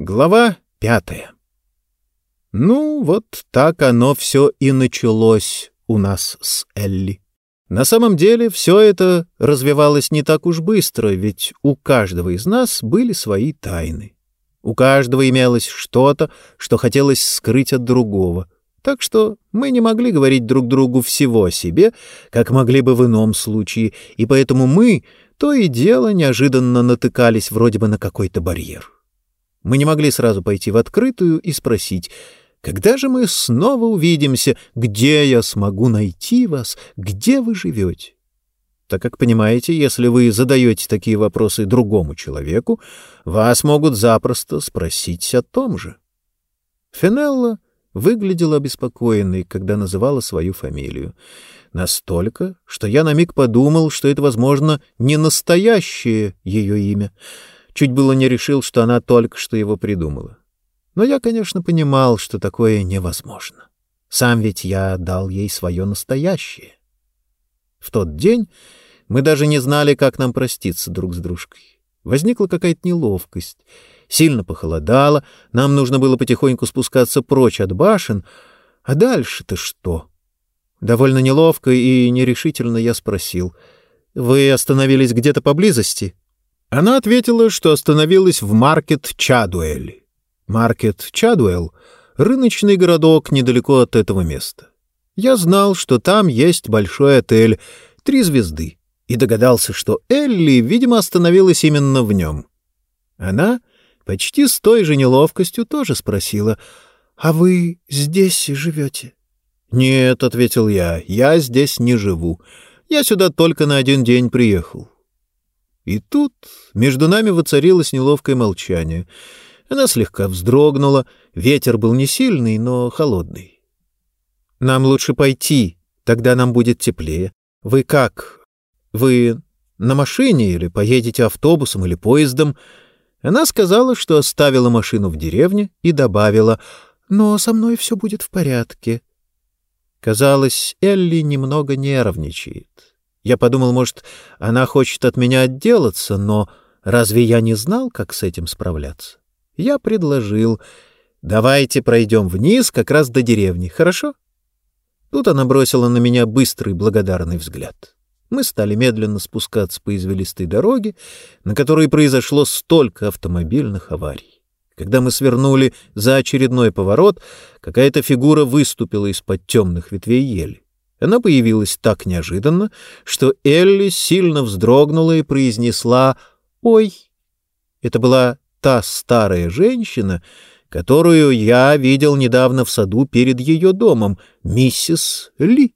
Глава пятая. Ну, вот так оно все и началось у нас с Элли. На самом деле все это развивалось не так уж быстро, ведь у каждого из нас были свои тайны. У каждого имелось что-то, что хотелось скрыть от другого. Так что мы не могли говорить друг другу всего о себе, как могли бы в ином случае, и поэтому мы то и дело неожиданно натыкались вроде бы на какой-то барьер. Мы не могли сразу пойти в открытую и спросить, когда же мы снова увидимся, где я смогу найти вас, где вы живете? Так как понимаете, если вы задаете такие вопросы другому человеку, вас могут запросто спросить о том же. Фенелла выглядела обеспокоенной, когда называла свою фамилию. Настолько, что я на миг подумал, что это, возможно, не настоящее ее имя — Чуть было не решил, что она только что его придумала. Но я, конечно, понимал, что такое невозможно. Сам ведь я дал ей свое настоящее. В тот день мы даже не знали, как нам проститься друг с дружкой. Возникла какая-то неловкость. Сильно похолодало, нам нужно было потихоньку спускаться прочь от башен. А дальше-то что? Довольно неловко и нерешительно я спросил. «Вы остановились где-то поблизости?» Она ответила, что остановилась в Маркет Чадуэль. Маркет Чадуэлл — рыночный городок недалеко от этого места. Я знал, что там есть большой отель, три звезды, и догадался, что Элли, видимо, остановилась именно в нем. Она почти с той же неловкостью тоже спросила, «А вы здесь живете?» «Нет», — ответил я, — «я здесь не живу. Я сюда только на один день приехал. И тут между нами воцарилось неловкое молчание. Она слегка вздрогнула, ветер был не сильный, но холодный. «Нам лучше пойти, тогда нам будет теплее. Вы как? Вы на машине или поедете автобусом или поездом?» Она сказала, что оставила машину в деревне и добавила, «Но со мной все будет в порядке». Казалось, Элли немного нервничает. Я подумал, может, она хочет от меня отделаться, но разве я не знал, как с этим справляться? Я предложил, давайте пройдем вниз как раз до деревни, хорошо? Тут она бросила на меня быстрый благодарный взгляд. Мы стали медленно спускаться по извилистой дороге, на которой произошло столько автомобильных аварий. Когда мы свернули за очередной поворот, какая-то фигура выступила из-под темных ветвей ели. Она появилась так неожиданно, что Элли сильно вздрогнула и произнесла «Ой». Это была та старая женщина, которую я видел недавно в саду перед ее домом, миссис Ли.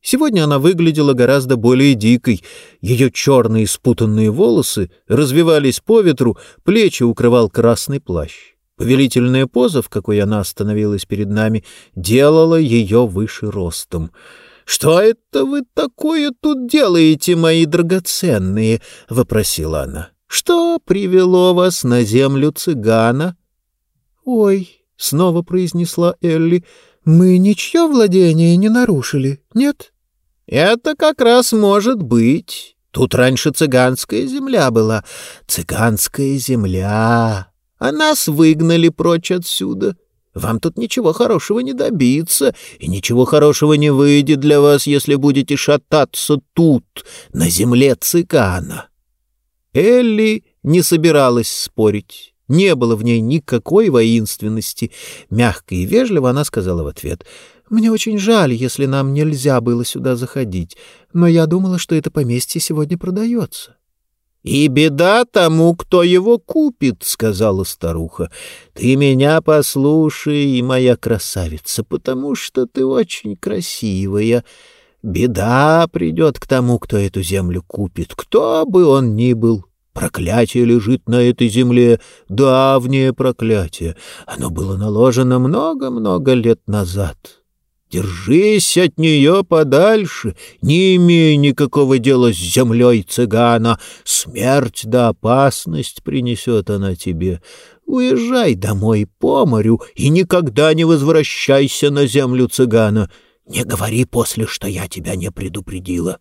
Сегодня она выглядела гораздо более дикой. Ее черные спутанные волосы развивались по ветру, плечи укрывал красный плащ. Повелительная поза, в какой она остановилась перед нами, делала ее выше ростом — «Что это вы такое тут делаете, мои драгоценные?» — вопросила она. «Что привело вас на землю цыгана?» «Ой», — снова произнесла Элли, — «мы ничье владение не нарушили, нет?» «Это как раз может быть. Тут раньше цыганская земля была. Цыганская земля. А нас выгнали прочь отсюда. Вам тут ничего хорошего не добиться, и ничего хорошего не выйдет для вас, если будете шататься тут, на земле цыгана». Элли не собиралась спорить. Не было в ней никакой воинственности. Мягко и вежливо она сказала в ответ, «Мне очень жаль, если нам нельзя было сюда заходить, но я думала, что это поместье сегодня продается». «И беда тому, кто его купит», — сказала старуха. «Ты меня послушай, моя красавица, потому что ты очень красивая. Беда придет к тому, кто эту землю купит, кто бы он ни был. Проклятие лежит на этой земле, давнее проклятие. Оно было наложено много-много лет назад». Держись от нее подальше, не имей никакого дела с землей цыгана. Смерть да опасность принесет она тебе. Уезжай домой по морю и никогда не возвращайся на землю цыгана. Не говори после, что я тебя не предупредила.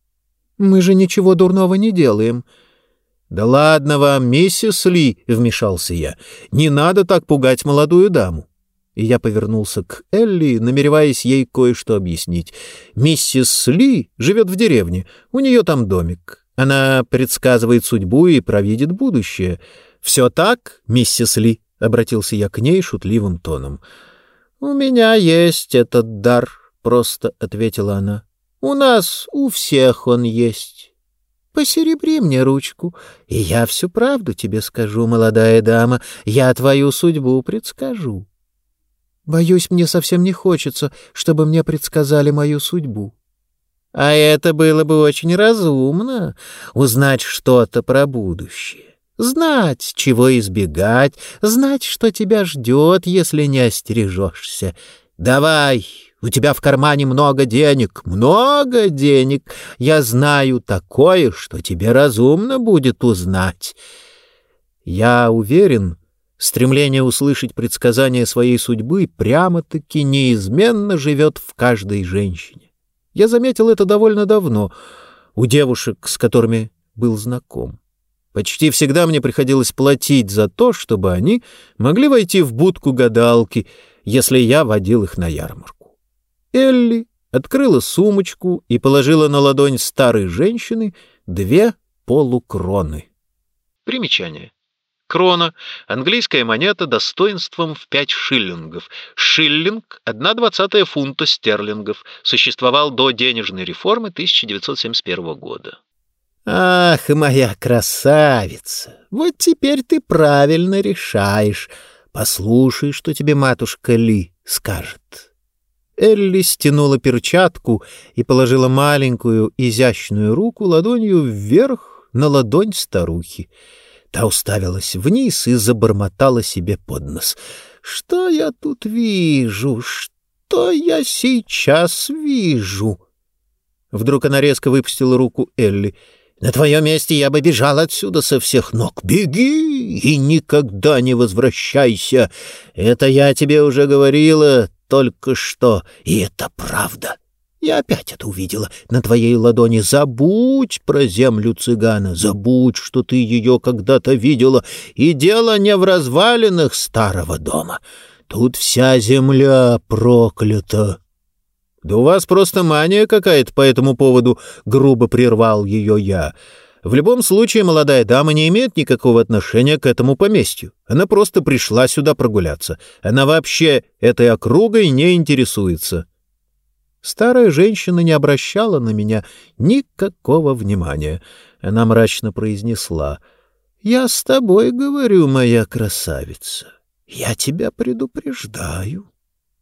— Мы же ничего дурного не делаем. «Да ладно вам, миссис Ли!» — вмешался я. «Не надо так пугать молодую даму!» И я повернулся к Элли, намереваясь ей кое-что объяснить. «Миссис Ли живет в деревне, у нее там домик. Она предсказывает судьбу и провидит будущее. Все так, миссис Ли?» — обратился я к ней шутливым тоном. «У меня есть этот дар», — просто ответила она. «У нас у всех он есть». Посеребри мне ручку, и я всю правду тебе скажу, молодая дама, я твою судьбу предскажу. Боюсь, мне совсем не хочется, чтобы мне предсказали мою судьбу. А это было бы очень разумно — узнать что-то про будущее. Знать, чего избегать, знать, что тебя ждет, если не остережешься. Давай, у тебя в кармане много денег, много денег. Я знаю такое, что тебе разумно будет узнать. Я уверен, стремление услышать предсказания своей судьбы прямо-таки неизменно живет в каждой женщине. Я заметил это довольно давно у девушек, с которыми был знаком. Почти всегда мне приходилось платить за то, чтобы они могли войти в будку гадалки, если я водил их на ярмарку. Элли открыла сумочку и положила на ладонь старой женщины две полукроны. Примечание. Крона — английская монета достоинством в пять шиллингов. Шиллинг — одна двадцатая фунта стерлингов. Существовал до денежной реформы 1971 года. «Ах, моя красавица! Вот теперь ты правильно решаешь. Послушай, что тебе матушка Ли скажет». Элли стянула перчатку и положила маленькую изящную руку ладонью вверх на ладонь старухи. Та уставилась вниз и забормотала себе под нос. «Что я тут вижу? Что я сейчас вижу?» Вдруг она резко выпустила руку Элли. «На твоем месте я бы бежал отсюда со всех ног. Беги и никогда не возвращайся. Это я тебе уже говорила только что, и это правда. Я опять это увидела на твоей ладони. Забудь про землю цыгана, забудь, что ты ее когда-то видела, и дело не в развалинах старого дома. Тут вся земля проклята. Да у вас просто мания какая-то по этому поводу, — грубо прервал ее я. В любом случае, молодая дама не имеет никакого отношения к этому поместью. Она просто пришла сюда прогуляться. Она вообще этой округой не интересуется. Старая женщина не обращала на меня никакого внимания. Она мрачно произнесла. «Я с тобой говорю, моя красавица. Я тебя предупреждаю.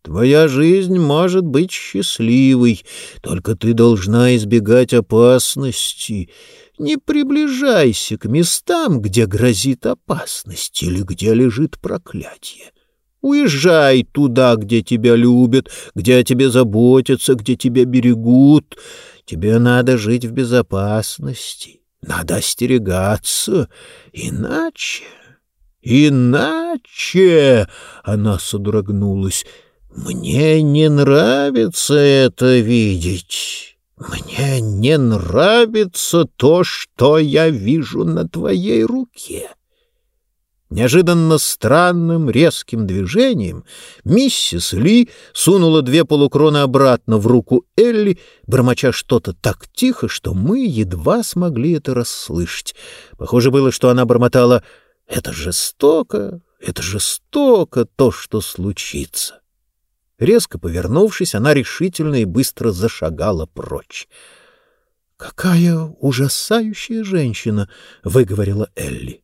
Твоя жизнь может быть счастливой, только ты должна избегать опасности. Не приближайся к местам, где грозит опасность или где лежит проклятие. Уезжай туда, где тебя любят, где о тебе заботятся, где тебя берегут. Тебе надо жить в безопасности, надо остерегаться, иначе... Иначе... Она содрогнулась. Мне не нравится это видеть. Мне не нравится то, что я вижу на твоей руке. Неожиданно странным резким движением миссис Ли сунула две полукроны обратно в руку Элли, бормоча что-то так тихо, что мы едва смогли это расслышать. Похоже было, что она бормотала «Это жестоко, это жестоко, то, что случится». Резко повернувшись, она решительно и быстро зашагала прочь. «Какая ужасающая женщина!» — выговорила Элли.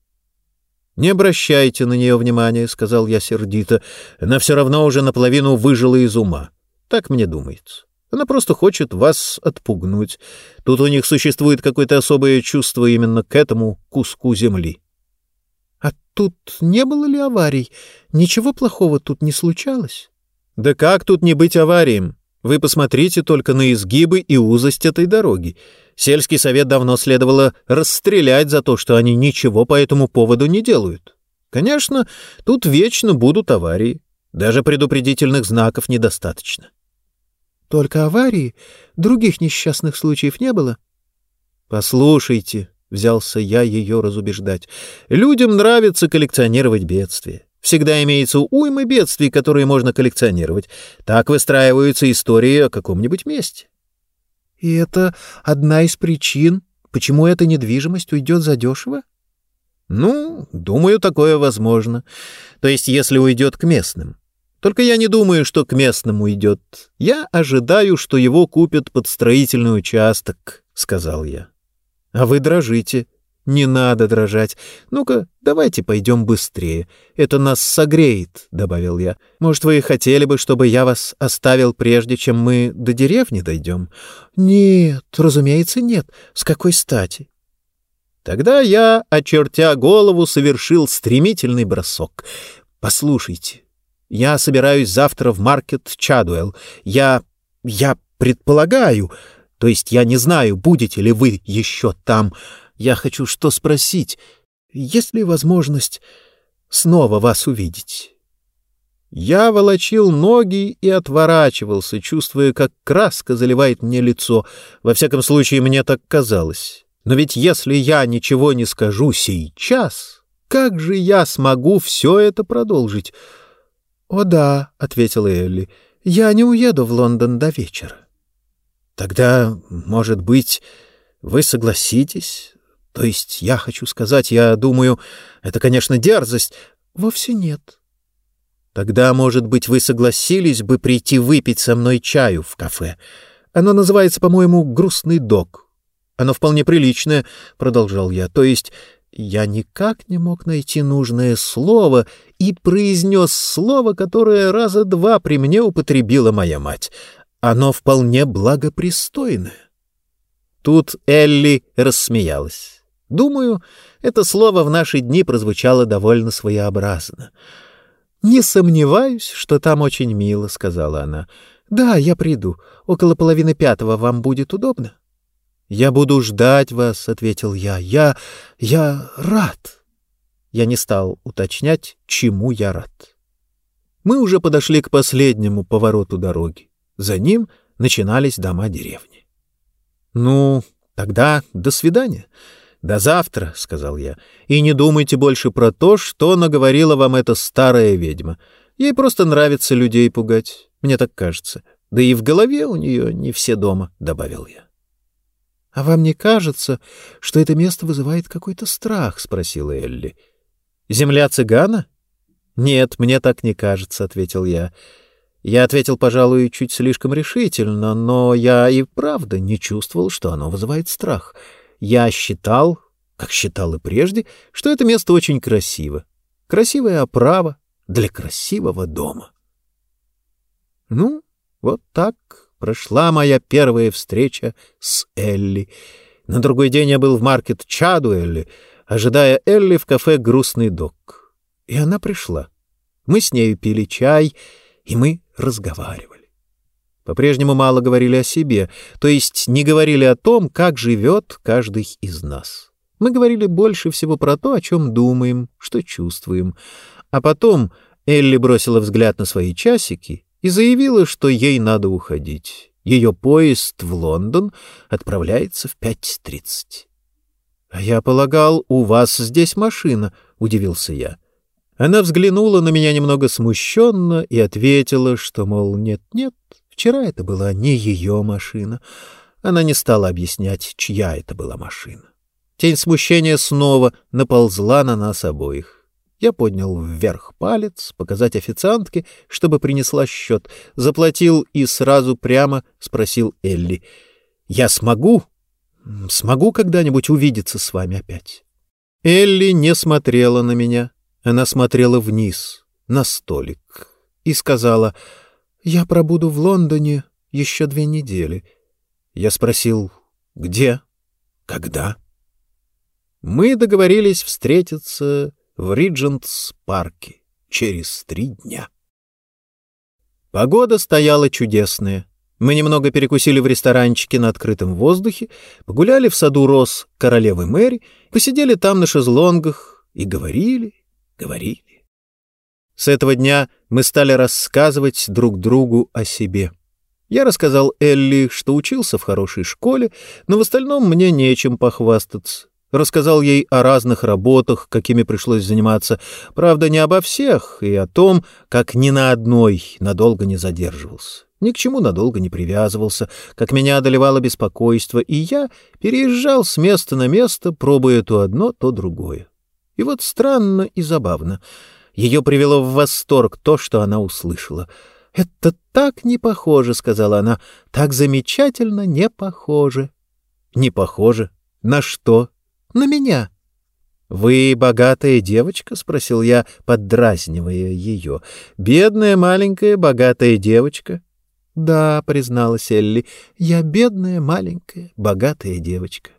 «Не обращайте на нее внимания», — сказал я сердито. «Она все равно уже наполовину выжила из ума. Так мне думается. Она просто хочет вас отпугнуть. Тут у них существует какое-то особое чувство именно к этому куску земли». «А тут не было ли аварий? Ничего плохого тут не случалось?» Да как тут не быть аварием? Вы посмотрите только на изгибы и узость этой дороги. Сельский совет давно следовало расстрелять за то, что они ничего по этому поводу не делают. Конечно, тут вечно будут аварии. Даже предупредительных знаков недостаточно. Только аварии? Других несчастных случаев не было? Послушайте, взялся я ее разубеждать. «Людям нравится коллекционировать бедствия. Всегда имеется уйма бедствий, которые можно коллекционировать. Так выстраиваются истории о каком-нибудь месте». «И это одна из причин, почему эта недвижимость уйдет задешево?» «Ну, думаю, такое возможно. То есть, если уйдет к местным». Только я не думаю, что к местным уйдет. Я ожидаю, что его купят под строительный участок, — сказал я. А вы дрожите. Не надо дрожать. Ну-ка, давайте пойдем быстрее. Это нас согреет, — добавил я. Может, вы хотели бы, чтобы я вас оставил прежде, чем мы до деревни дойдем? Нет, разумеется, нет. С какой стати? Тогда я, очертя голову, совершил стремительный бросок. Послушайте, я собираюсь завтра в маркет Чадуэлл. Я... я предполагаю, то есть я не знаю, будете ли вы еще там. Я хочу что спросить. Есть ли возможность снова вас увидеть?» Я волочил ноги и отворачивался, чувствуя, как краска заливает мне лицо. Во всяком случае, мне так казалось. Но ведь если я ничего не скажу сейчас, как же я смогу все это продолжить? «О да», — ответила Элли, — «я не уеду в Лондон до вечера». «Тогда, может быть, вы согласитесь? То есть, я хочу сказать, я думаю, это, конечно, дерзость». «Вовсе нет». «Тогда, может быть, вы согласились бы прийти выпить со мной чаю в кафе? Оно называется, по-моему, «Грустный док». Оно вполне приличное», — продолжал я. «То есть я никак не мог найти нужное слово и произнес слово, которое раза два при мне употребила моя мать. Оно вполне благопристойное. Тут Элли рассмеялась. Думаю, это слово в наши дни прозвучало довольно своеобразно. «Не сомневаюсь, что там очень мило», — сказала она. «Да, я приду. Около половины пятого вам будет удобно?» «Я буду ждать вас», — ответил я. «Я... я рад». Я не стал уточнять, чему я рад. Мы уже подошли к последнему повороту дороги. За ним начинались дома деревни. «Ну, тогда до свидания. До завтра», — сказал я. «И не думайте больше про то, что наговорила вам эта старая ведьма. Ей просто нравится людей пугать, мне так кажется. Да и в голове у нее не все дома», — добавил я. «А вам не кажется, что это место вызывает какой-то страх?» — спросила Элли. «Земля цыгана?» «Нет, мне так не кажется», — ответил я. Я ответил, пожалуй, чуть слишком решительно, но я и правда не чувствовал, что оно вызывает страх. Я считал, как считал и прежде, что это место очень красиво. Красивая оправа для красивого дома. Ну, вот так прошла моя первая встреча с Элли. На другой день я был в маркет Чадуэлли, ожидая Элли в кафе «Грустный док». И она пришла. Мы с нею пили чай, и мы разговаривали. По-прежнему мало говорили о себе, то есть не говорили о том, как живет каждый из нас. Мы говорили больше всего про то, о чем думаем, что чувствуем. А потом Элли бросила взгляд на свои часики и заявила, что ей надо уходить. Ее поезд в Лондон отправляется в 5.30. — А я полагал, у вас здесь машина, — удивился я. Она взглянула на меня немного смущенно и ответила, что, мол, нет-нет, вчера это была не ее машина. Она не стала объяснять, чья это была машина. Тень смущения снова наползла на нас обоих. Я поднял вверх палец, показать официантке, чтобы принесла счет, заплатил и сразу прямо спросил Элли. «Я смогу? Смогу когда-нибудь увидеться с вами опять?» Элли не смотрела на меня. Она смотрела вниз, на столик, и сказала, «Я пробуду в Лондоне еще две недели». Я спросил, «Где? Когда?» Мы договорились встретиться в Риджентс-парке через три дня. Погода стояла чудесная. Мы немного перекусили в ресторанчике на открытом воздухе, погуляли в саду роз королевы Мэри, посидели там на шезлонгах и говорили, говорили. С этого дня мы стали рассказывать друг другу о себе. Я рассказал Элли, что учился в хорошей школе, но в остальном мне нечем похвастаться. Рассказал ей о разных работах, какими пришлось заниматься. Правда, не обо всех, и о том, как ни на одной надолго не задерживался. Ни к чему надолго не привязывался, как меня одолевало беспокойство, и я переезжал с места на место, пробуя то одно, то другое. И вот странно и забавно. Ее привело в восторг то, что она услышала. «Это так не похоже», — сказала она, — «так замечательно не похоже». «Не похоже? На что?» «На меня». «Вы богатая девочка?» — спросил я, поддразнивая ее. «Бедная маленькая богатая девочка?» «Да», — призналась Элли, — «я бедная маленькая богатая девочка».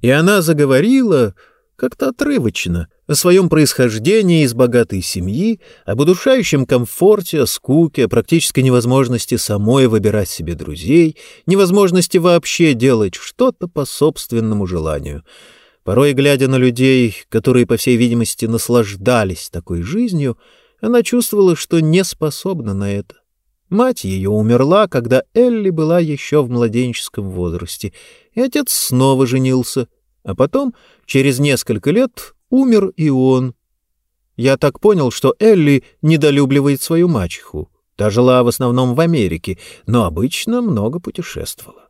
И она заговорила как-то отрывочно, о своем происхождении из богатой семьи, об удушающем комфорте, о скуке, о практической невозможности самой выбирать себе друзей, невозможности вообще делать что-то по собственному желанию. Порой, глядя на людей, которые, по всей видимости, наслаждались такой жизнью, она чувствовала, что не способна на это. Мать ее умерла, когда Элли была еще в младенческом возрасте, и отец снова женился — а потом, через несколько лет, умер и он. Я так понял, что Элли недолюбливает свою мачеху. Та жила в основном в Америке, но обычно много путешествовала.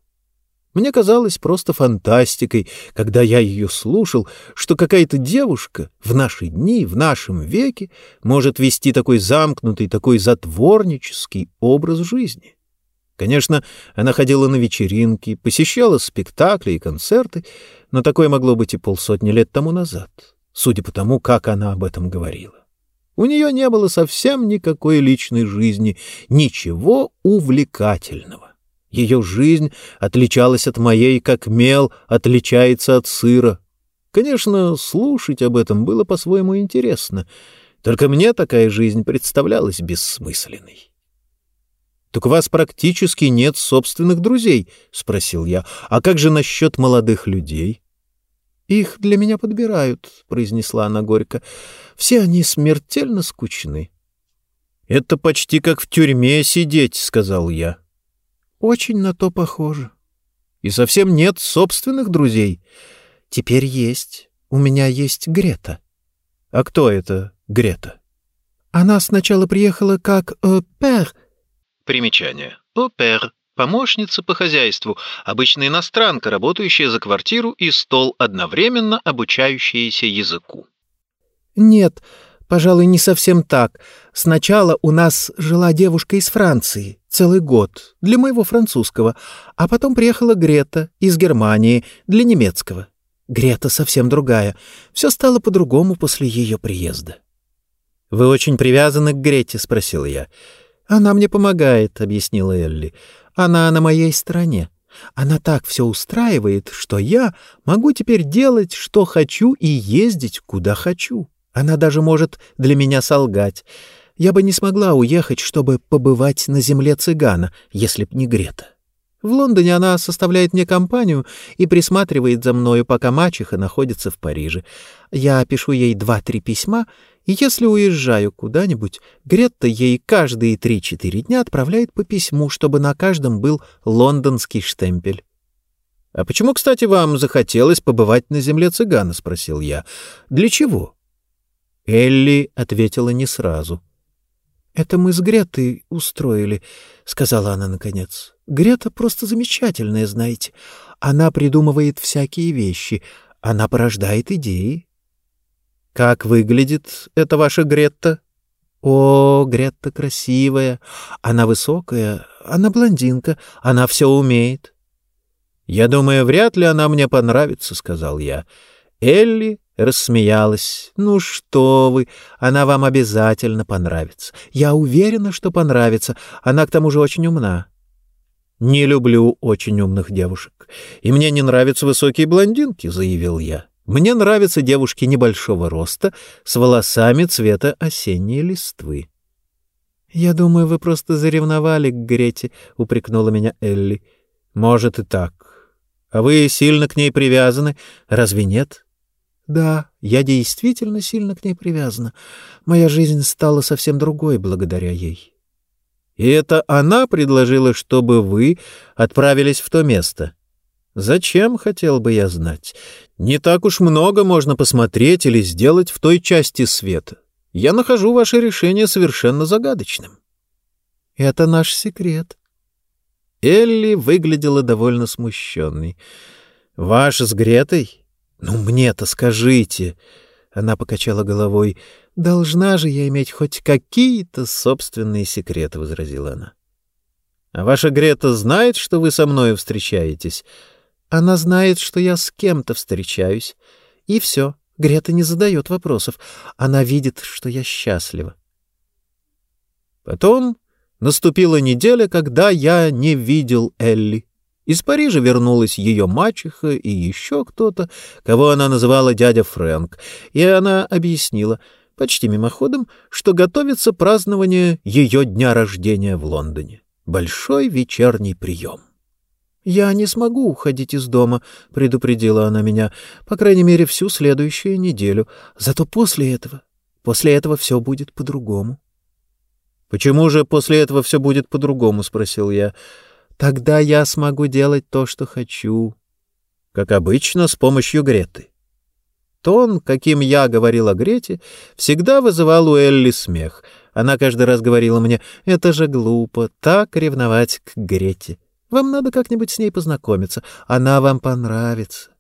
Мне казалось просто фантастикой, когда я ее слушал, что какая-то девушка в наши дни, в нашем веке может вести такой замкнутый, такой затворнический образ жизни. Конечно, она ходила на вечеринки, посещала спектакли и концерты, но такое могло быть и полсотни лет тому назад, судя по тому, как она об этом говорила. У нее не было совсем никакой личной жизни, ничего увлекательного. Ее жизнь отличалась от моей, как мел отличается от сыра. Конечно, слушать об этом было по-своему интересно, только мне такая жизнь представлялась бессмысленной. «Так у вас практически нет собственных друзей?» — спросил я. «А как же насчет молодых людей?» «Их для меня подбирают», — произнесла она горько. «Все они смертельно скучны». «Это почти как в тюрьме сидеть», — сказал я. «Очень на то похоже». «И совсем нет собственных друзей?» «Теперь есть. У меня есть Грета». «А кто это Грета?» «Она сначала приехала как э, пер», Примечание. Опер. Помощница по хозяйству, обычно иностранка, работающая за квартиру и стол, одновременно обучающаяся языку. Нет, пожалуй, не совсем так. Сначала у нас жила девушка из Франции, целый год, для моего французского, а потом приехала Грета из Германии, для немецкого. Грета совсем другая. Все стало по-другому после ее приезда. — Вы очень привязаны к Грете? — спросил я. — «Она мне помогает», — объяснила Элли. «Она на моей стороне. Она так все устраивает, что я могу теперь делать, что хочу, и ездить, куда хочу. Она даже может для меня солгать. Я бы не смогла уехать, чтобы побывать на земле цыгана, если б не Грета». В Лондоне она составляет мне компанию и присматривает за мною, пока мачеха находится в Париже. Я пишу ей два-три письма, и если уезжаю куда-нибудь, Гретта ей каждые три-четыре дня отправляет по письму, чтобы на каждом был лондонский штемпель. — А почему, кстати, вам захотелось побывать на земле цыгана? — спросил я. — Для чего? Элли ответила не сразу. — Это мы с Гретой устроили, — сказала она наконец. — Грета просто замечательная, знаете. Она придумывает всякие вещи, она порождает идеи. Как выглядит эта ваша Гретта? О, Гретта красивая, она высокая, она блондинка, она все умеет. Я думаю, вряд ли она мне понравится, сказал я. Элли рассмеялась. Ну что вы, она вам обязательно понравится. Я уверена, что понравится. Она к тому же очень умна. Не люблю очень умных девушек, и мне не нравятся высокие блондинки, заявил я. Мне нравятся девушки небольшого роста, с волосами цвета осенней листвы. — Я думаю, вы просто заревновали к Грете, — упрекнула меня Элли. — Может и так. А вы сильно к ней привязаны, разве нет? — Да, я действительно сильно к ней привязана. Моя жизнь стала совсем другой благодаря ей. — И это она предложила, чтобы вы отправились в то место? — Зачем, хотел бы я знать? Не так уж много можно посмотреть или сделать в той части света. Я нахожу ваше решение совершенно загадочным. Это наш секрет. Элли выглядела довольно смущенной. Ваш с Гретой? Ну, мне-то скажите. Она покачала головой. Должна же я иметь хоть какие-то собственные секреты, возразила она. А ваша Грета знает, что вы со мной встречаетесь? Она знает, что я с кем-то встречаюсь. И все. Грета не задает вопросов. Она видит, что я счастлива. Потом наступила неделя, когда я не видел Элли. Из Парижа вернулась ее мачеха и еще кто-то, кого она называла дядя Фрэнк, и она объяснила, почти мимоходом, что готовится празднование ее дня рождения в Лондоне. Большой вечерний прием. «Я не смогу уходить из дома», — предупредила она меня, «по крайней мере, всю следующую неделю. Зато после этого, после этого все будет по-другому». «Почему же после этого все будет по-другому?» — спросил я. «Тогда я смогу делать то, что хочу». «Как обычно, с помощью Греты». Тон, каким я говорил о Грете, всегда вызывал у Элли смех. Она каждый раз говорила мне, «Это же глупо, так ревновать к Грете». Вам надо как-нибудь с ней познакомиться. Она вам понравится.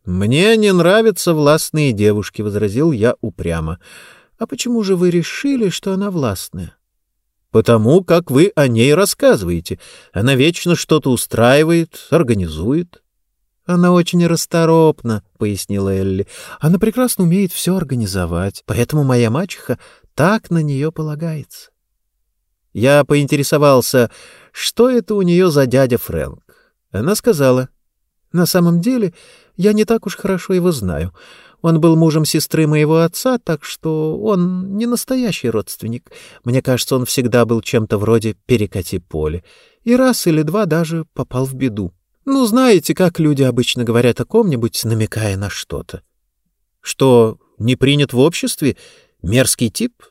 — Мне не нравятся властные девушки, — возразил я упрямо. — А почему же вы решили, что она властная? — Потому как вы о ней рассказываете. Она вечно что-то устраивает, организует. — Она очень расторопна, — пояснила Элли. — Она прекрасно умеет все организовать, поэтому моя мачеха так на нее полагается. Я поинтересовался, что это у нее за дядя Фрэнк. Она сказала, «На самом деле я не так уж хорошо его знаю. Он был мужем сестры моего отца, так что он не настоящий родственник. Мне кажется, он всегда был чем-то вроде перекати поле. И раз или два даже попал в беду. Ну, знаете, как люди обычно говорят о ком-нибудь, намекая на что-то. Что, не принят в обществе? Мерзкий тип?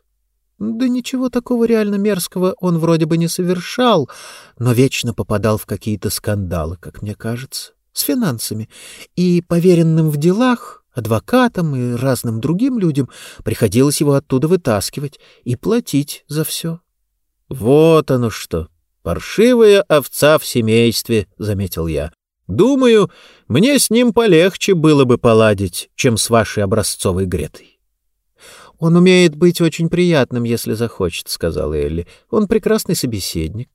Да ничего такого реально мерзкого он вроде бы не совершал, но вечно попадал в какие-то скандалы, как мне кажется, с финансами. И поверенным в делах, адвокатам и разным другим людям приходилось его оттуда вытаскивать и платить за все. — Вот оно что! Паршивая овца в семействе, — заметил я. Думаю, мне с ним полегче было бы поладить, чем с вашей образцовой Гретой. «Он умеет быть очень приятным, если захочет», — сказала Элли. «Он прекрасный собеседник».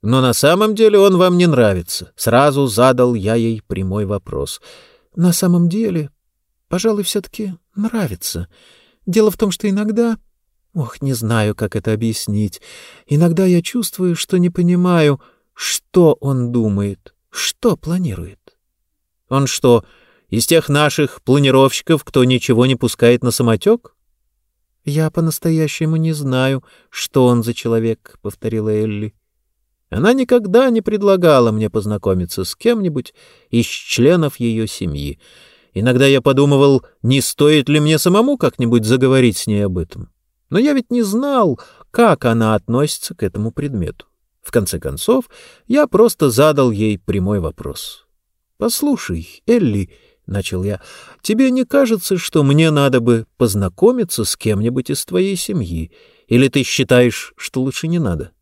«Но на самом деле он вам не нравится», — сразу задал я ей прямой вопрос. «На самом деле, пожалуй, все-таки нравится. Дело в том, что иногда...» Ох, не знаю, как это объяснить. Иногда я чувствую, что не понимаю, что он думает, что планирует. Он что, из тех наших планировщиков, кто ничего не пускает на самотек? «Я по-настоящему не знаю, что он за человек», — повторила Элли. Она никогда не предлагала мне познакомиться с кем-нибудь из членов ее семьи. Иногда я подумывал, не стоит ли мне самому как-нибудь заговорить с ней об этом. Но я ведь не знал, как она относится к этому предмету. В конце концов, я просто задал ей прямой вопрос. «Послушай, Элли, — начал я, — тебе не кажется, что мне надо бы познакомиться с кем-нибудь из твоей семьи? Или ты считаешь, что лучше не надо?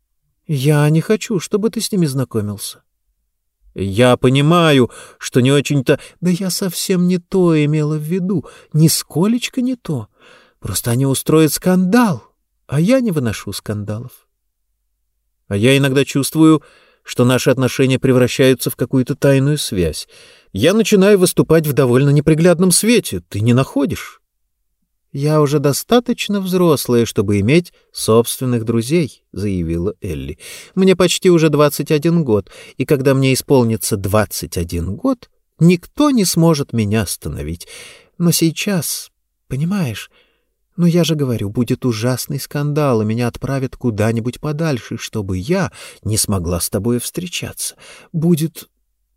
— Я не хочу, чтобы ты с ними знакомился. — Я понимаю, что не очень-то... Да я совсем не то имела в виду, нисколечко не то. Просто они устроят скандал, а я не выношу скандалов. — А я иногда чувствую, что наши отношения превращаются в какую-то тайную связь я начинаю выступать в довольно неприглядном свете. Ты не находишь? «Я уже достаточно взрослая, чтобы иметь собственных друзей», — заявила Элли. «Мне почти уже 21 год, и когда мне исполнится 21 год, никто не сможет меня остановить. Но сейчас, понимаешь, ну я же говорю, будет ужасный скандал, и меня отправят куда-нибудь подальше, чтобы я не смогла с тобой встречаться. Будет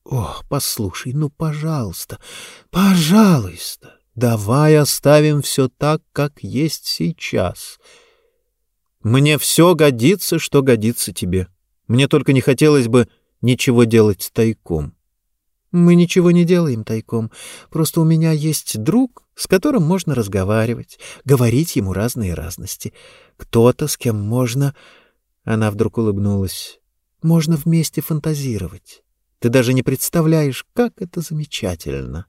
о, послушай, ну, пожалуйста, пожалуйста, давай оставим все так, как есть сейчас. Мне все годится, что годится тебе. Мне только не хотелось бы ничего делать тайком. Мы ничего не делаем тайком. Просто у меня есть друг, с которым можно разговаривать, говорить ему разные разности. Кто-то, с кем можно... Она вдруг улыбнулась. Можно вместе фантазировать. Ты даже не представляешь, как это замечательно.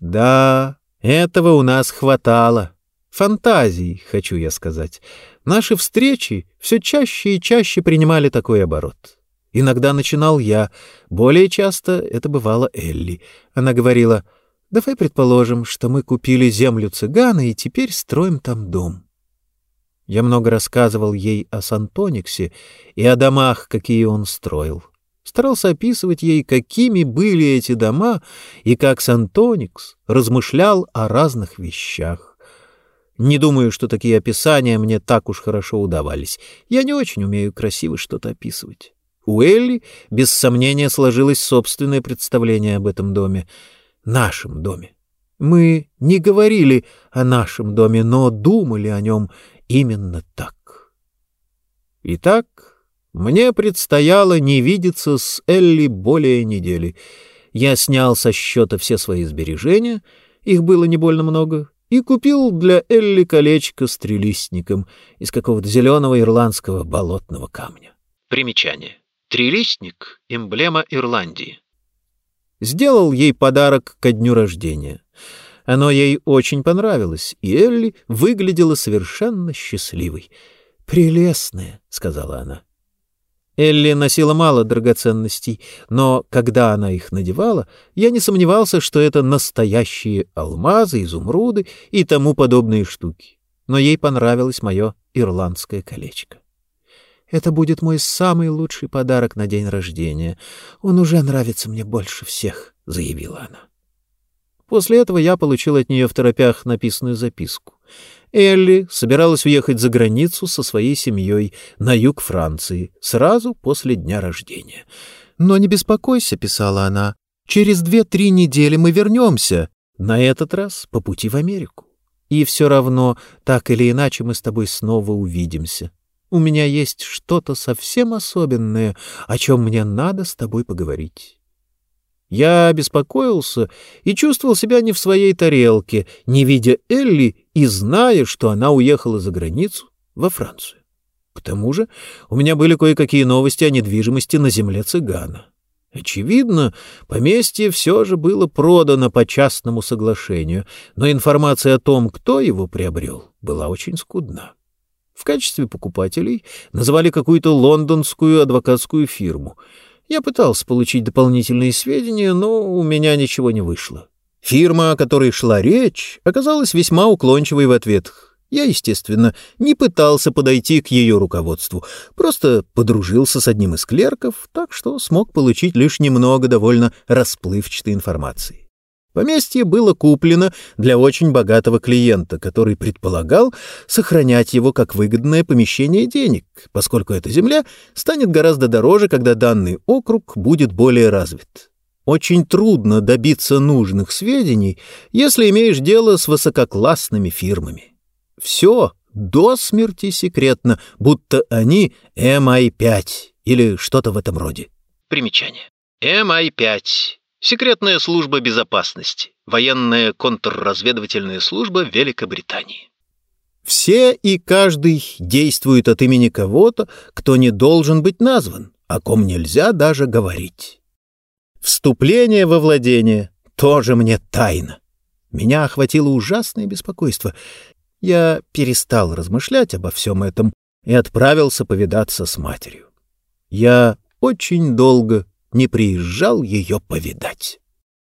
Да, этого у нас хватало. Фантазий, хочу я сказать. Наши встречи все чаще и чаще принимали такой оборот. Иногда начинал я, более часто это бывало Элли. Она говорила, «Давай предположим, что мы купили землю цыгана и теперь строим там дом». Я много рассказывал ей о Сантониксе и о домах, какие он строил. Старался описывать ей, какими были эти дома и как Сантоникс размышлял о разных вещах. Не думаю, что такие описания мне так уж хорошо удавались. Я не очень умею красиво что-то описывать. У Элли, без сомнения, сложилось собственное представление об этом доме, нашем доме. Мы не говорили о нашем доме, но думали о нем именно так. Итак, мне предстояло не видеться с Элли более недели. Я снял со счета все свои сбережения, их было не больно много, и купил для Элли колечко с трилистником из какого-то зеленого ирландского болотного камня. Примечание. Трилистник — эмблема Ирландии. Сделал ей подарок ко дню рождения. Оно ей очень понравилось, и Элли выглядела совершенно счастливой. «Прелестная», — сказала она. Элли носила мало драгоценностей, но когда она их надевала, я не сомневался, что это настоящие алмазы, изумруды и тому подобные штуки. Но ей понравилось мое ирландское колечко. «Это будет мой самый лучший подарок на день рождения. Он уже нравится мне больше всех», — заявила она. После этого я получил от нее в торопях написанную записку. Элли собиралась уехать за границу со своей семьей на юг Франции сразу после дня рождения. «Но не беспокойся», — писала она, — «через две-три недели мы вернемся, на этот раз по пути в Америку. И все равно, так или иначе, мы с тобой снова увидимся. У меня есть что-то совсем особенное, о чем мне надо с тобой поговорить». Я беспокоился и чувствовал себя не в своей тарелке, не видя Элли и зная, что она уехала за границу во Францию. К тому же у меня были кое-какие новости о недвижимости на земле цыгана. Очевидно, поместье все же было продано по частному соглашению, но информация о том, кто его приобрел, была очень скудна. В качестве покупателей называли какую-то лондонскую адвокатскую фирму. Я пытался получить дополнительные сведения, но у меня ничего не вышло. Фирма, о которой шла речь, оказалась весьма уклончивой в ответах. Я, естественно, не пытался подойти к ее руководству, просто подружился с одним из клерков, так что смог получить лишь немного довольно расплывчатой информации. Поместье было куплено для очень богатого клиента, который предполагал сохранять его как выгодное помещение денег, поскольку эта земля станет гораздо дороже, когда данный округ будет более развит. Очень трудно добиться нужных сведений, если имеешь дело с высококлассными фирмами. Все до смерти секретно, будто они MI5 или что-то в этом роде. Примечание. MI5. Секретная служба безопасности. Военная контрразведывательная служба Великобритании. Все и каждый действует от имени кого-то, кто не должен быть назван, о ком нельзя даже говорить. Вступление во владение тоже мне тайна. Меня охватило ужасное беспокойство. Я перестал размышлять обо всем этом и отправился повидаться с матерью. Я очень долго не приезжал ее повидать.